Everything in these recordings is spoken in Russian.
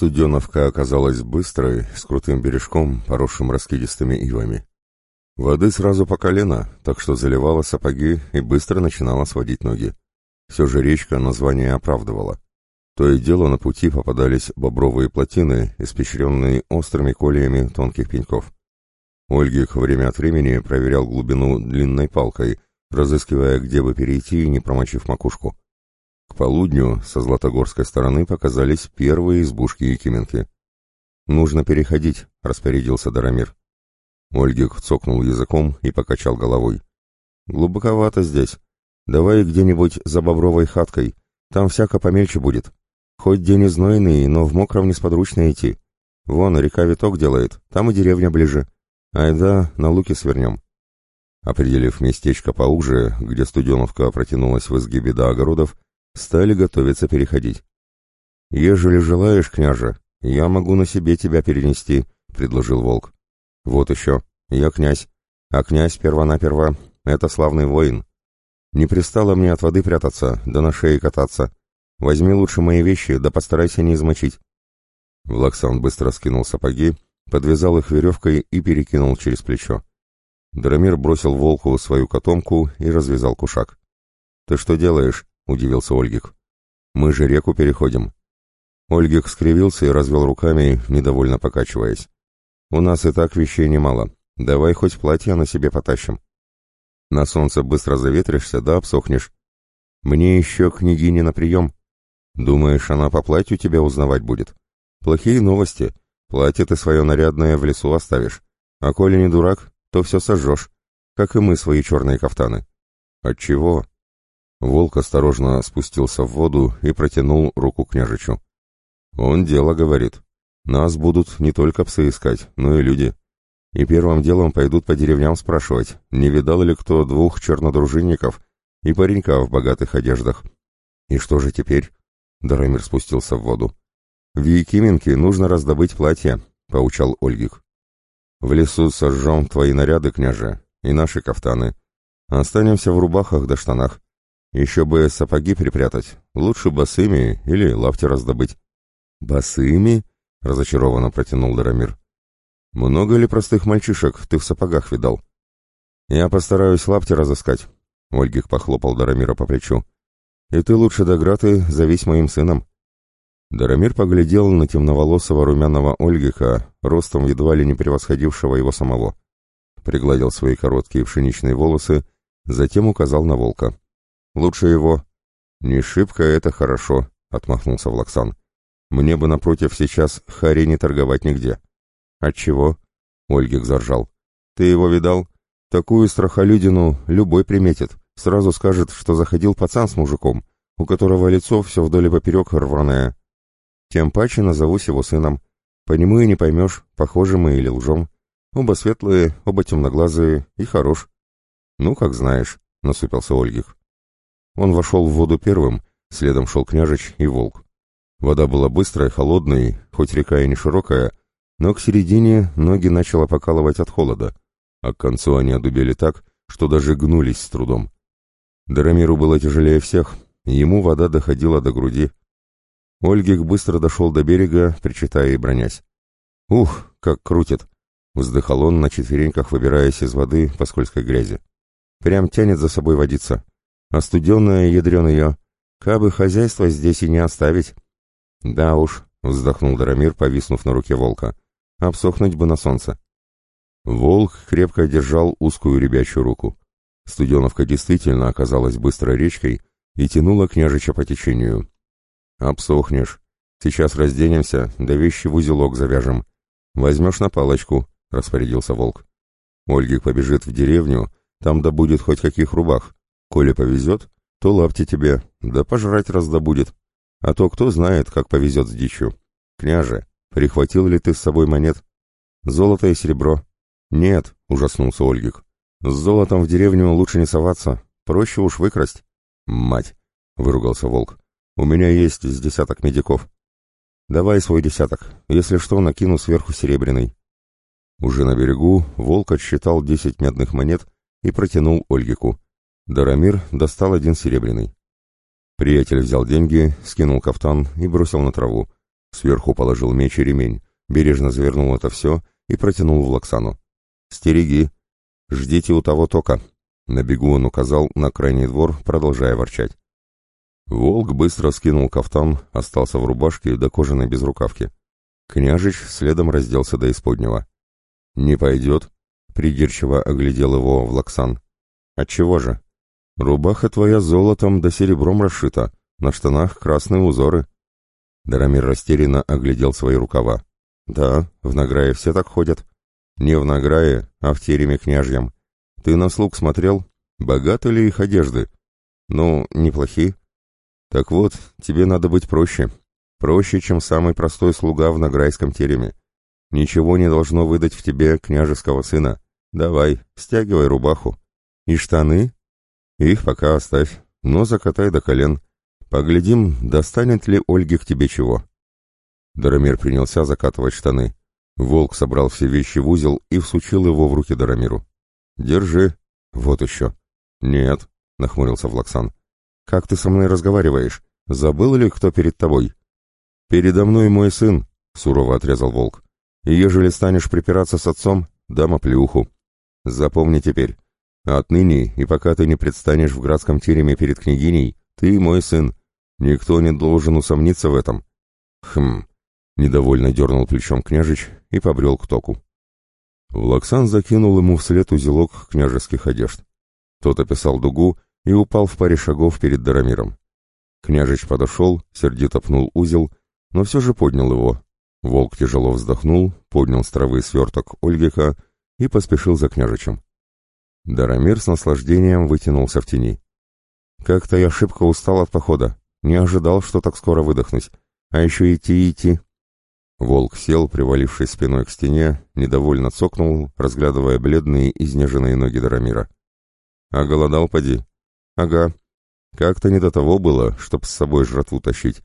Студеновка оказалась быстрой, с крутым бережком, поросшим раскидистыми ивами. Воды сразу по колено, так что заливала сапоги и быстро начинала сводить ноги. Все же речка название оправдывала. То и дело на пути попадались бобровые плотины, испещренные острыми колиями тонких пеньков. Ольгих время от времени проверял глубину длинной палкой, разыскивая, где бы перейти, не промочив макушку. К полудню со Златогорской стороны показались первые избушки Якименки. «Нужно переходить», — распорядился Дарамир. Ольгик цокнул языком и покачал головой. «Глубоковато здесь. Давай где-нибудь за бобровой хаткой. Там всяко помельче будет. Хоть день и знойный, но в мокром несподручно идти. Вон, река Виток делает, там и деревня ближе. Айда, на луки свернем». Определив местечко поуже, где студеновка протянулась в изгибе до огородов, стали готовиться переходить. «Ежели желаешь, княже, я могу на себе тебя перенести», — предложил волк. «Вот еще, я князь, а князь первонаперво — это славный воин. Не пристало мне от воды прятаться, да на шее кататься. Возьми лучше мои вещи, да постарайся не измочить». Влаксан быстро скинул сапоги, подвязал их веревкой и перекинул через плечо. Драмир бросил волку свою котомку и развязал кушак. «Ты что делаешь?» — удивился Ольгик. «Мы же реку переходим». Ольгик скривился и развел руками, недовольно покачиваясь. «У нас и так вещей немало. Давай хоть платье на себе потащим». «На солнце быстро заветришься, да обсохнешь. Мне еще княгине на прием. Думаешь, она по платью тебя узнавать будет? Плохие новости. Платье ты свое нарядное в лесу оставишь. А коли не дурак, то все сожжешь, как и мы свои черные кафтаны». «Отчего?» Волк осторожно спустился в воду и протянул руку княжичу. «Он дело говорит. Нас будут не только псы искать, но и люди. И первым делом пойдут по деревням спрашивать, не видал ли кто двух чернодружинников и паренька в богатых одеждах. И что же теперь?» Дарамир спустился в воду. «В Якименке нужно раздобыть платье», — поучал Ольгик. «В лесу сожжем твои наряды, княже, и наши кафтаны. Останемся в рубахах да штанах. Еще бы сапоги припрятать, лучше босыми или лафти раздобыть. Босыми? Разочарованно протянул Дарамир. Много ли простых мальчишек ты в сапогах видал? Я постараюсь лапти разыскать. Ольгих похлопал Дарамира по плечу. И ты лучше до Граты зовись моим сыном. Дарамир поглядел на темноволосого румяного Ольгиха, ростом едва ли не превосходившего его самого. Пригладил свои короткие пшеничные волосы, затем указал на волка. Лучше его. Не шибко это хорошо, отмахнулся Влаксан. Мне бы напротив сейчас Хари не торговать нигде. Отчего? Ольгик заржал. Ты его видал? Такую страхолюдину любой приметит. Сразу скажет, что заходил пацан с мужиком, у которого лицо все вдоль и поперек рваное. Тем паче назовусь его сыном. По нему и не поймешь, похожи мы или лжем. Оба светлые, оба темноглазые и хорош. Ну, как знаешь, насупился Ольгих. Он вошел в воду первым, следом шел княжич и волк. Вода была быстрая, холодной, хоть река и не широкая, но к середине ноги начало покалывать от холода, а к концу они одубели так, что даже гнулись с трудом. Дарамиру было тяжелее всех, ему вода доходила до груди. Ольгих быстро дошел до берега, причитая и бронясь. «Ух, как крутит!» — вздыхал он на четвереньках, выбираясь из воды по скользкой грязи. «Прям тянет за собой водиться. Остуденное ядрен ее. Кабы хозяйство здесь и не оставить. Да уж, вздохнул Дарамир, повиснув на руке волка. Обсохнуть бы на солнце. Волк крепко держал узкую ребячью руку. Студеновка действительно оказалась быстрой речкой и тянула княжича по течению. «Обсохнешь. Сейчас разденемся, да вещи в узелок завяжем. Возьмешь на палочку», — распорядился волк. Ольгик побежит в деревню, там добудет хоть каких рубах. Коли повезет, то лапти тебе, да пожрать раздобудет. А то кто знает, как повезет с дичью. Княже, прихватил ли ты с собой монет? Золото и серебро? Нет, ужаснулся Ольгик. С золотом в деревню лучше не соваться, проще уж выкрасть. Мать, выругался волк. У меня есть с десяток медиков. Давай свой десяток, если что, накину сверху серебряный. Уже на берегу волк отсчитал десять медных монет и протянул Ольгику. Дарамир достал один серебряный. Приятель взял деньги, скинул кафтан и бросил на траву. Сверху положил меч и ремень, бережно завернул это все и протянул в Лаксану. «Стереги! Ждите у того тока!» На бегу он указал на крайний двор, продолжая ворчать. Волк быстро скинул кафтан, остался в рубашке до кожаной безрукавки. Княжич следом разделся до исподнего. «Не пойдет», — придирчиво оглядел его Влаксан. «Отчего же? Рубаха твоя золотом да серебром расшита, на штанах красные узоры». Дарамир растерянно оглядел свои рукава. «Да, в награе все так ходят. Не в награе, а в тереме княжьем. Ты на слуг смотрел? Богаты ли их одежды? Ну, неплохи. Так вот, тебе надо быть проще. Проще, чем самый простой слуга в награйском тереме. Ничего не должно выдать в тебе княжеского сына. Давай, стягивай рубаху. И штаны? Их пока оставь, но закатай до колен. Поглядим, достанет ли Ольге к тебе чего. Дарамир принялся закатывать штаны. Волк собрал все вещи в узел и всучил его в руки Дарамиру. «Держи. Вот еще». «Нет», — нахмурился Влаксан. «Как ты со мной разговариваешь? Забыл ли кто перед тобой?» «Передо мной мой сын», — сурово отрезал Волк. «И ежели станешь припираться с отцом, дам оплюху. Запомни теперь, отныне и пока ты не предстанешь в градском тереме перед княгиней, ты мой сын. Никто не должен усомниться в этом». «Хм», — недовольно дернул плечом княжич и побрел к току. Влаксан закинул ему вслед узелок княжеских одежд. Тот описал дугу и упал в паре шагов перед Дарамиром. Княжич подошел, сердито пнул узел, но все же поднял его. Волк тяжело вздохнул, поднял с травы сверток Ольгика и поспешил за княжичем. Дарамир с наслаждением вытянулся в тени. «Как-то я шибко устал от похода. Не ожидал, что так скоро выдохнусь. А еще идти идти. Волк сел, привалившись спиной к стене, недовольно цокнул, разглядывая бледные, изнеженные ноги Дарамира. «А голодал, поди?» «Ага. Как-то не до того было, чтоб с собой жратву тащить.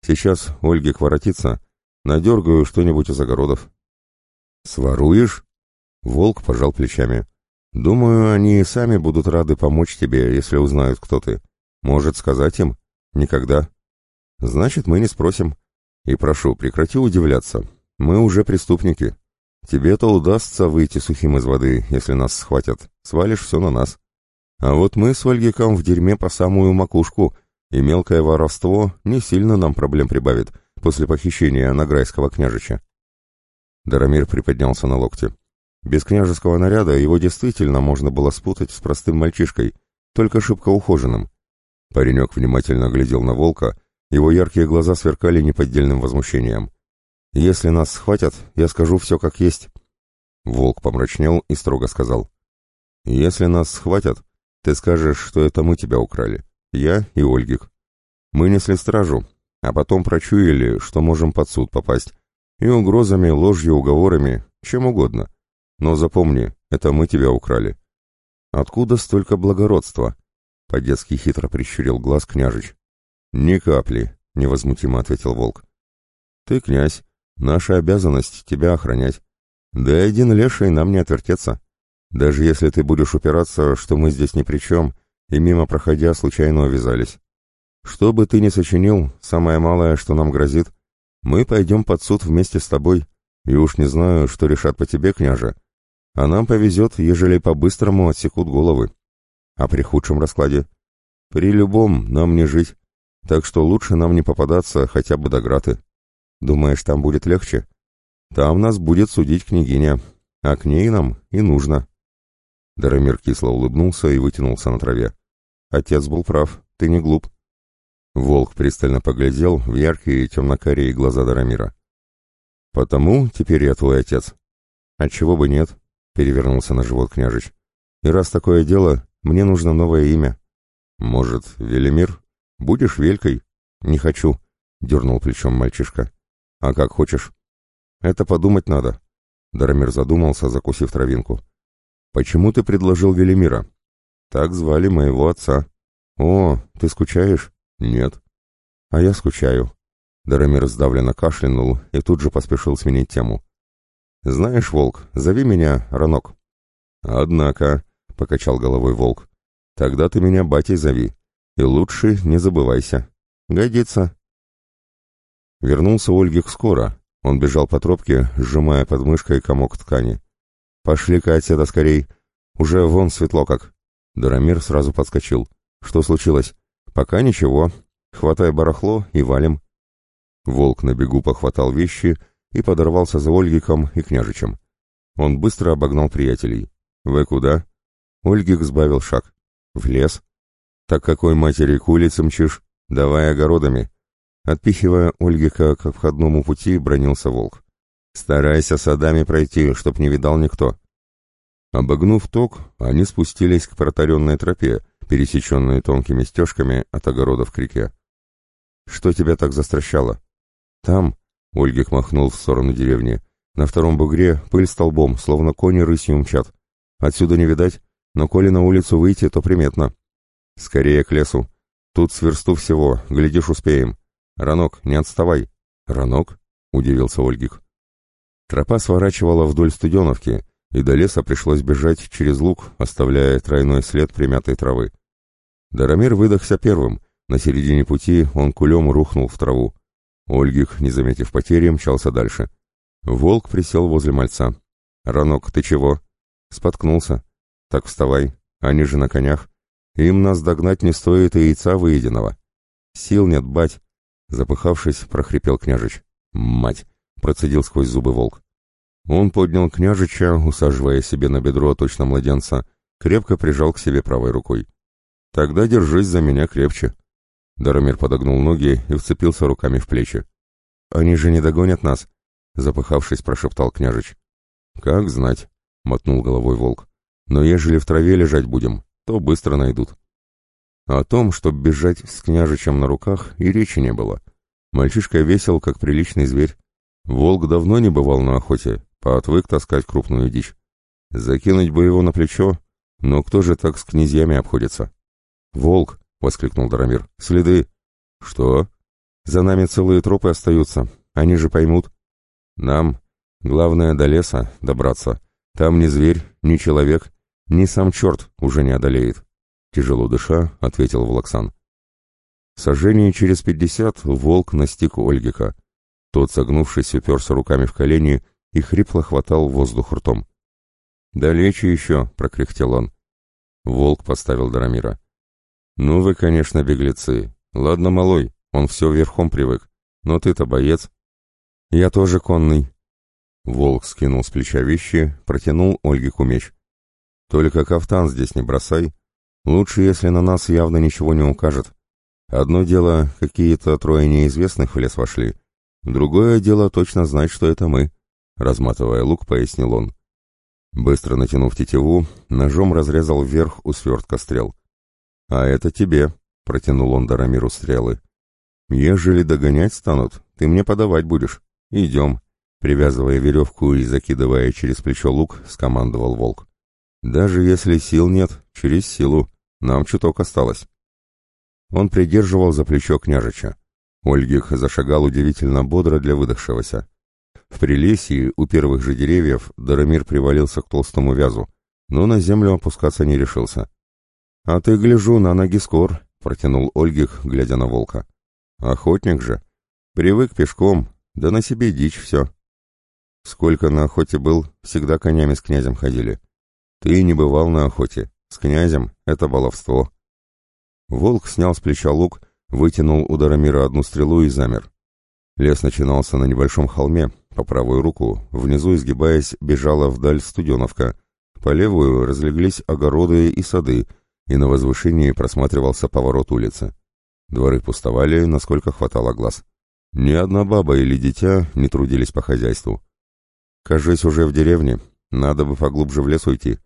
Сейчас Ольге воротится, надергаю что-нибудь из огородов». «Своруешь?» Волк пожал плечами. «Думаю, они сами будут рады помочь тебе, если узнают, кто ты. Может, сказать им? Никогда». «Значит, мы не спросим». И прошу, прекрати удивляться. Мы уже преступники. Тебе-то удастся выйти сухим из воды, если нас схватят. Свалишь все на нас. А вот мы с Вальгиком в дерьме по самую макушку, и мелкое воровство не сильно нам проблем прибавит после похищения Награйского княжича. Дарамир приподнялся на локте. Без княжеского наряда его действительно можно было спутать с простым мальчишкой, только шибко ухоженным. Паренек внимательно глядел на волка, его яркие глаза сверкали неподдельным возмущением. «Если нас схватят, я скажу все как есть». Волк помрачнел и строго сказал. «Если нас схватят, ты скажешь, что это мы тебя украли. Я и Ольгик. Мы несли стражу, а потом прочуяли, что можем под суд попасть. И угрозами, ложью, уговорами, чем угодно. Но запомни, это мы тебя украли». «Откуда столько благородства?» — по-детски хитро прищурил глаз княжич. «Ни капли», — невозмутимо ответил волк. «Ты князь, наша обязанность тебя охранять. Да и один леший нам не отвертеться. Даже если ты будешь упираться, что мы здесь ни при чем, и мимо проходя случайно увязались. Что бы ты ни сочинил, самое малое, что нам грозит, мы пойдем под суд вместе с тобой, и уж не знаю, что решат по тебе, княже. А нам повезет, ежели по-быстрому отсекут головы. А при худшем раскладе? При любом нам не жить. Так что лучше нам не попадаться хотя бы до Граты. Думаешь, там будет легче? Там нас будет судить княгиня, а к ней нам и нужно. Дарамир кисло улыбнулся и вытянулся на траве. Отец был прав, ты не глуп. Волк пристально поглядел в яркие темно-карие глаза Дарамира. «Потому теперь я твой отец». «Отчего бы нет?» — перевернулся на живот княжич. «И раз такое дело, мне нужно новое имя». «Может, Велимир?» «Будешь велькой?» «Не хочу», — дернул плечом мальчишка. «А как хочешь?» «Это подумать надо». Дарамир задумался, закусив травинку. «Почему ты предложил Велимира?» «Так звали моего отца». «О, ты скучаешь?» «Нет». «А я скучаю». Дарамир сдавленно кашлянул и тут же поспешил сменить тему. «Знаешь, Волк, зови меня Ранок». «Однако», — покачал головой Волк, — «тогда ты меня батей зови. И лучше не забывайся. Годится. Вернулся Ольгих скоро. Он бежал по тропке, сжимая под мышкой комок ткани. «Пошли-ка отсюда скорей. Уже вон светло как». Дарамир сразу подскочил. «Что случилось?» «Пока ничего. Хватай барахло и валим». Волк на бегу похватал вещи и подорвался за Ольгиком и княжичем. Он быстро обогнал приятелей. «Вы куда?» Ольгик сбавил шаг. «В лес». «Так какой матери к улице мчишь? Давай огородами». Отпихивая Ольгика к входному пути, бронился волк. «Старайся садами пройти, чтоб не видал никто». Обогнув ток, они спустились к протаренной тропе, пересеченной тонкими стежками от огородов к реке. «Что тебя так застращало?» «Там», — Ольгик махнул в сторону деревни, — «на втором бугре пыль столбом, словно кони рысью мчат. Отсюда не видать, но коли на улицу выйти, то приметно. Скорее к лесу. Тут сверсту всего, глядишь, успеем. Ранок, не отставай». «Ранок?» — удивился Ольгик. Тропа сворачивала вдоль Студеновки, и до леса пришлось бежать через луг, оставляя тройной след примятой травы. Дарамир выдохся первым, на середине пути он кулем рухнул в траву. Ольгих, не заметив потери, мчался дальше. Волк присел возле мальца. «Ранок, ты чего?» «Споткнулся». «Так вставай, они же на конях. Им нас догнать не стоит и яйца выеденного». «Сил нет, бать!» Запыхавшись, прохрипел княжич. «Мать!» — процедил сквозь зубы волк. Он поднял княжича, усаживая себе на бедро точно младенца, крепко прижал к себе правой рукой. «Тогда держись за меня крепче». Даромир подогнул ноги и вцепился руками в плечи. «Они же не догонят нас», — запыхавшись, прошептал княжич. «Как знать», — мотнул головой волк. «Но ежели в траве лежать будем, то быстро найдут». О том, чтобы бежать с княжичем на руках, и речи не было. Мальчишка весел, как приличный зверь. Волк давно не бывал на охоте, Поотвык таскать крупную дичь. Закинуть бы его на плечо, но кто же так с князьями обходится? «Волк!» — воскликнул Дарамир. «Следы!» «Что?» «За нами целые тропы остаются. Они же поймут». «Нам. Главное до леса добраться. Там ни зверь, ни человек, ни сам черт уже не одолеет». Тяжело дыша, ответил Влаксан. Сожжение через пятьдесят волк настиг Ольгика. Тот, согнувшись, уперся руками в колени и хрипло хватал воздух ртом. «Далече еще», — прокряхтел он. Волк поставил Дарамира. «Ну вы, конечно, беглецы. Ладно, малой, он все верхом привык. Но ты-то боец». «Я тоже конный». Волк скинул с плеча вещи, протянул Ольге кумеч. «Только кафтан здесь не бросай. Лучше, если на нас явно ничего не укажет. Одно дело, какие-то трое неизвестных в лес вошли. Другое дело точно знать, что это мы». Разматывая лук, пояснил он. Быстро натянув тетиву, ножом разрезал вверх у свертка стрел. «А это тебе», — протянул он Дарамиру стрелы. «Ежели догонять станут, ты мне подавать будешь. Идем», — привязывая веревку и закидывая через плечо лук, скомандовал волк. «Даже если сил нет, через силу. Нам чуток осталось». Он придерживал за плечо княжича. Ольгих зашагал удивительно бодро для выдохшегося. В прилесье у первых же деревьев Дарамир привалился к толстому вязу, но на землю опускаться не решился. «А ты, гляжу, на ноги скор», — протянул Ольгих, глядя на волка. «Охотник же. Привык пешком, да на себе дичь все». «Сколько на охоте был, всегда конями с князем ходили. Ты не бывал на охоте. С князем — это баловство». Волк снял с плеча лук, вытянул у Дарамира одну стрелу и замер. Лес начинался на небольшом холме, по правую руку, внизу изгибаясь, бежала вдаль студеновка, по левую разлеглись огороды и сады, и на возвышении просматривался поворот улицы. Дворы пустовали, насколько хватало глаз. Ни одна баба или дитя не трудились по хозяйству. «Кажись, уже в деревне. Надо бы поглубже в лес уйти.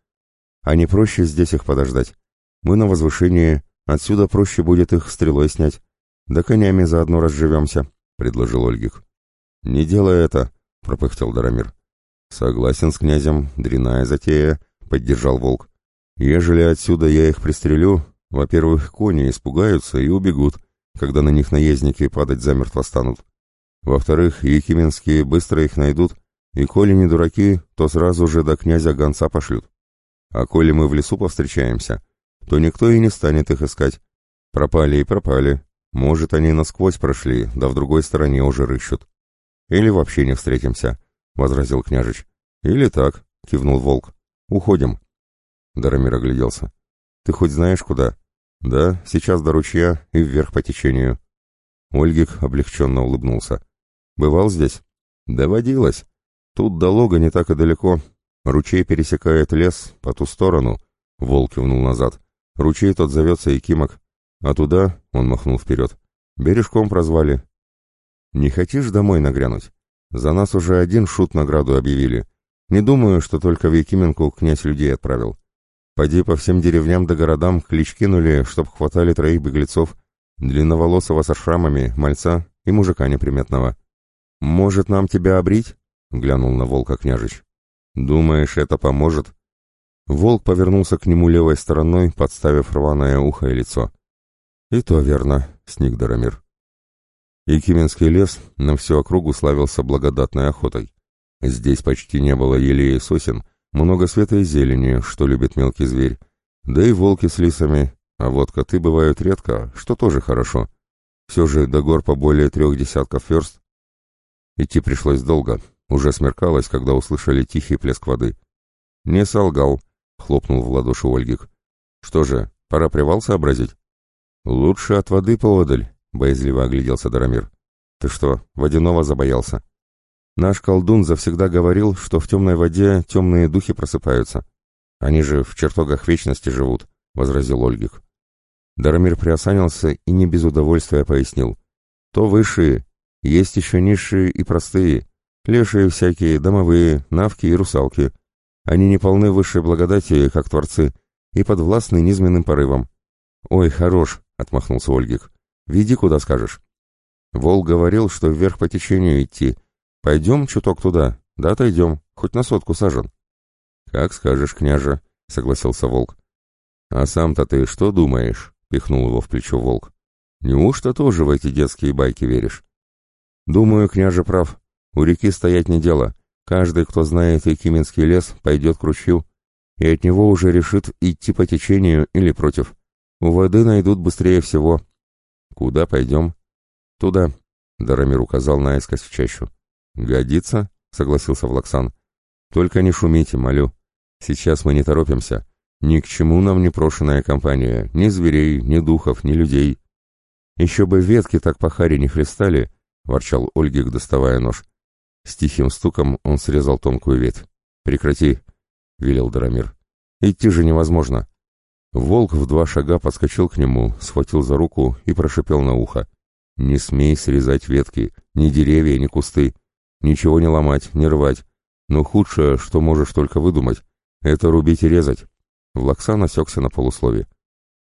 А не проще здесь их подождать. Мы на возвышении, отсюда проще будет их стрелой снять. Да конями заодно разживемся», — предложил Ольгих. «Не делай это», — пропыхтел Дарамир. «Согласен с князем, дряная затея», — поддержал волк. «Ежели отсюда я их пристрелю, во-первых, кони испугаются и убегут, когда на них наездники падать замертво станут. Во-вторых, якименские быстро их найдут, и коли не дураки, то сразу же до князя гонца пошлют. А коли мы в лесу повстречаемся, то никто и не станет их искать. Пропали и пропали, Может, они насквозь прошли, да в другой стороне уже рыщут. Или вообще не встретимся, — возразил княжич. Или так, — кивнул волк. Уходим. Дарамир огляделся. Ты хоть знаешь, куда? Да, сейчас до ручья и вверх по течению. Ольгик облегченно улыбнулся. Бывал здесь? Доводилось. Тут до лога не так и далеко. Ручей пересекает лес по ту сторону. Волк кивнул назад. Ручей тот зовется Якимок. А туда, он махнул вперед, бережком прозвали. Не хочешь домой нагрянуть? За нас уже один шут награду объявили. Не думаю, что только в Якименку князь людей отправил. Пойди по всем деревням да городам клич кинули, чтоб хватали троих беглецов, длинноволосого со шрамами, мальца и мужика неприметного. «Может, нам тебя обрить?» — глянул на волка княжич. «Думаешь, это поможет?» Волк повернулся к нему левой стороной, подставив рваное ухо и лицо. «И то верно», — сник Дарамир. Якименский лес на всю округу славился благодатной охотой. Здесь почти не было елей и сосен, много света и зелени, что любит мелкий зверь, да и волки с лисами, а вот коты бывают редко, что тоже хорошо. Все же до гор по более трех десятков верст. Идти пришлось долго, уже смеркалось, когда услышали тихий плеск воды. «Не солгал», — хлопнул в ладоши Ольгик. «Что же, пора привал сообразить?» «Лучше от воды поодаль», — боязливо огляделся Дарамир. «Ты что, водяного забоялся?» «Наш колдун завсегда говорил, что в темной воде темные духи просыпаются. Они же в чертогах вечности живут», — возразил Ольгик. Дарамир приосанился и не без удовольствия пояснил. «То высшие, есть еще низшие и простые, лешие всякие, домовые, навки и русалки. Они не полны высшей благодати, как творцы, и подвластны низменным порывам. «Ой, хорош!» — отмахнулся Ольгик. «Веди, куда скажешь». Волк говорил, что вверх по течению идти. Пойдем чуток туда, да отойдем, хоть на сотку сажен. «Как скажешь, княже», — согласился Волк. «А сам-то ты что думаешь?» — пихнул его в плечо Волк. «Неужто тоже в эти детские байки веришь?» «Думаю, княже прав. У реки стоять не дело. Каждый, кто знает Якименский лес, пойдет к ручью, и от него уже решит идти по течению или против. У воды найдут быстрее всего. Куда пойдем? Туда. Дарамир указал наискось в чащу. Годится, согласился Влаксан. Только не шумите, молю. Сейчас мы не торопимся. Ни к чему нам не прошенная компания, ни зверей, ни духов, ни людей. Еще бы ветки так по харе не хлестали, ворчал Ольгик, доставая нож. С тихим стуком он срезал тонкую ветвь. «Прекрати!» — велел Дарамир. «Идти же невозможно. Волк в два шага подскочил к нему, схватил за руку и прошипел на ухо. «Не смей срезать ветки, ни деревья, ни кусты. Ничего не ломать, не рвать. Но худшее, что можешь только выдумать, это рубить и резать». Влаксан осекся на полуслове.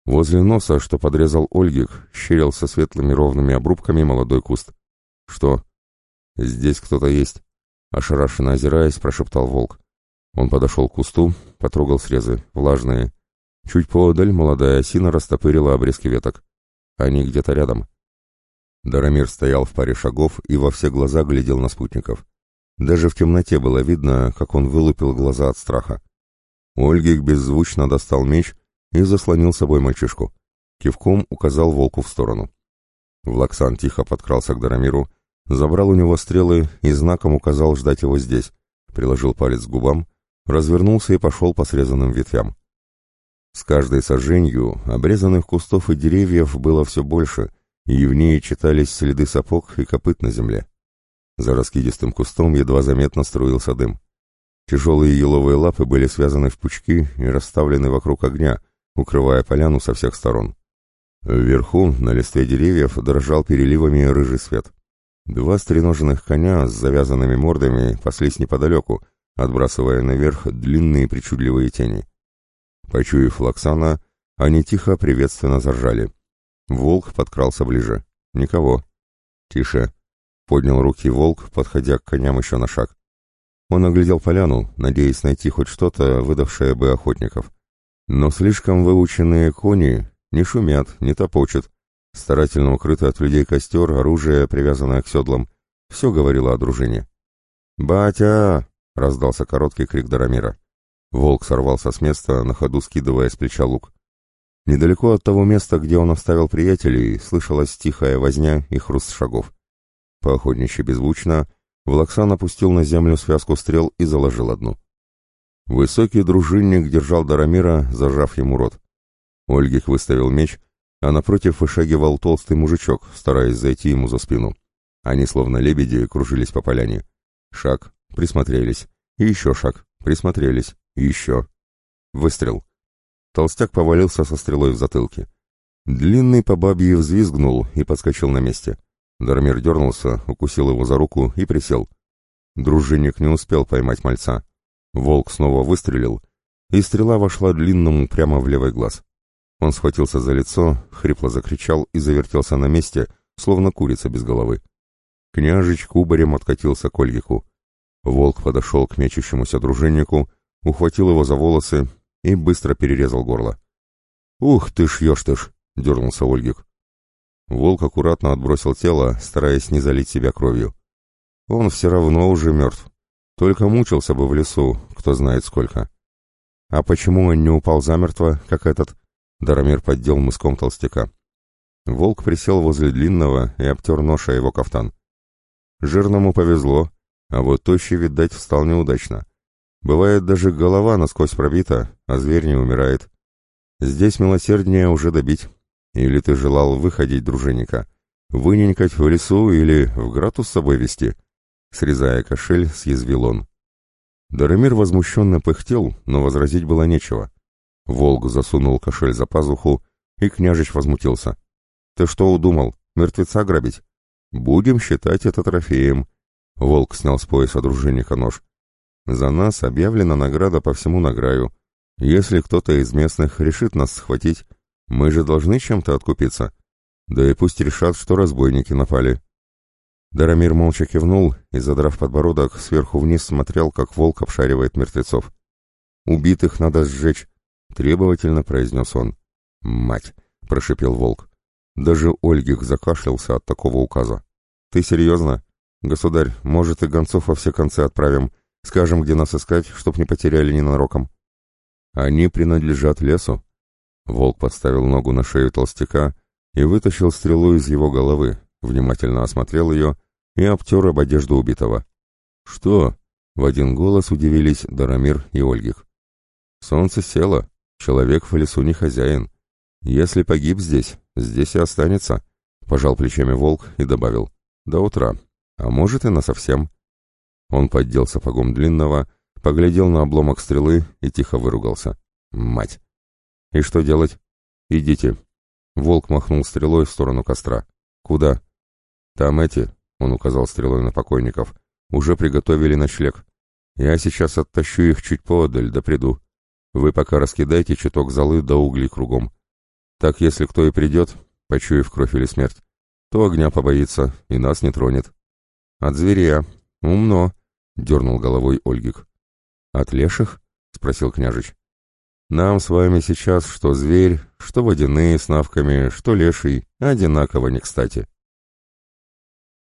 Возле носа, что подрезал Ольгик, щерился светлыми ровными обрубками молодой куст. «Что?» «Здесь кто-то есть», — ошарашенно озираясь, прошептал волк. Он подошел к кусту, потрогал срезы, влажные, Чуть поодаль молодая осина растопырила обрезки веток. Они где-то рядом. Дарамир стоял в паре шагов и во все глаза глядел на спутников. Даже в темноте было видно, как он вылупил глаза от страха. Ольгик беззвучно достал меч и заслонил собой мальчишку. Кивком указал волку в сторону. Влаксан тихо подкрался к Дарамиру, забрал у него стрелы и знаком указал ждать его здесь, приложил палец к губам, развернулся и пошел по срезанным ветвям. С каждой сожженью обрезанных кустов и деревьев было все больше, ней читались следы сапог и копыт на земле. За раскидистым кустом едва заметно струился дым. Тяжелые еловые лапы были связаны в пучки и расставлены вокруг огня, укрывая поляну со всех сторон. Вверху, на листве деревьев, дрожал переливами рыжий свет. Два стреноженных коня с завязанными мордами паслись неподалеку, отбрасывая наверх длинные причудливые тени. Почуяв Лаксана, они тихо приветственно заржали. Волк подкрался ближе. Никого. Тише. Поднял руки волк, подходя к коням еще на шаг. Он оглядел поляну, надеясь найти хоть что-то, выдавшее бы охотников. Но слишком выученные кони не шумят, не топочут. Старательно укрытый от людей костер, оружие, привязанное к седлам. Все говорило о дружине. «Батя!» — раздался короткий крик Дарамира. Волк сорвался с места, на ходу скидывая с плеча лук. Недалеко от того места, где он оставил приятелей, слышалась тихая возня и хруст шагов. Поохотничьи беззвучно, Влаксан опустил на землю связку стрел и заложил одну. Высокий дружинник держал Дарамира, зажав ему рот. Ольгих выставил меч, а напротив вышагивал толстый мужичок, стараясь зайти ему за спину. Они, словно лебеди, кружились по поляне. Шаг, присмотрелись. И еще шаг, присмотрелись. И еще. Выстрел. Толстяк повалился со стрелой в затылке. Длинный по бабье взвизгнул и подскочил на месте. Дармир дернулся, укусил его за руку и присел. Дружинник не успел поймать мальца. Волк снова выстрелил, и стрела вошла длинному прямо в левый глаз. Он схватился за лицо, хрипло закричал и завертелся на месте, словно курица без головы. Княжич кубарем откатился к Ольгику. Волк подошел к мечущемуся дружиннику, ухватил его за волосы и быстро перерезал горло. «Ух ты ж, ешь ты ж!» — дернулся Ольгик. Волк аккуратно отбросил тело, стараясь не залить себя кровью. Он все равно уже мертв. Только мучился бы в лесу, кто знает сколько. А почему он не упал замертво, как этот? Дарамир поддел мыском толстяка. Волк присел возле длинного и обтер нож его кафтан. Жирному повезло, а вот тощий, видать, встал неудачно. Бывает, даже голова насквозь пробита, а зверь не умирает. Здесь милосерднее уже добить. Или ты желал выходить, дружинника? Выненькать в лесу или в грату с собой вести? Срезая кошель, съязвил он. Даремир возмущенно пыхтел, но возразить было нечего. Волк засунул кошель за пазуху, и княжич возмутился. «Ты что удумал? Мертвеца грабить? Будем считать это трофеем». Волк снял с пояса дружинника нож. За нас объявлена награда по всему награю. Если кто-то из местных решит нас схватить, мы же должны чем-то откупиться. Да и пусть решат, что разбойники напали. Дарамир молча кивнул и, задрав подбородок, сверху вниз смотрел, как волк обшаривает мертвецов. «Убитых надо сжечь», — требовательно произнес он. «Мать!» — прошипел волк. Даже Ольгих закашлялся от такого указа. «Ты серьезно? Государь, может, и гонцов во все концы отправим, Скажем, где нас искать, чтоб не потеряли ненароком. Они принадлежат лесу. Волк подставил ногу на шею толстяка и вытащил стрелу из его головы, внимательно осмотрел ее и обтер об одежду убитого. «Что?» — в один голос удивились Дарамир и Ольгих. «Солнце село, человек в лесу не хозяин. Если погиб здесь, здесь и останется», — пожал плечами волк и добавил. «До утра, а может и насовсем». Он поддел сапогом длинного, поглядел на обломок стрелы и тихо выругался. «Мать!» «И что делать?» «Идите». Волк махнул стрелой в сторону костра. «Куда?» «Там эти», — он указал стрелой на покойников, — «уже приготовили ночлег. Я сейчас оттащу их чуть поодаль, да приду. Вы пока раскидайте чуток золы до углей кругом. Так, если кто и придет, почуяв кровь или смерть, то огня побоится и нас не тронет. От зверя. Умно. — дернул головой Ольгик. «От леших?» — спросил княжич. «Нам с вами сейчас что зверь, что водяные с навками, что леший, одинаково не кстати.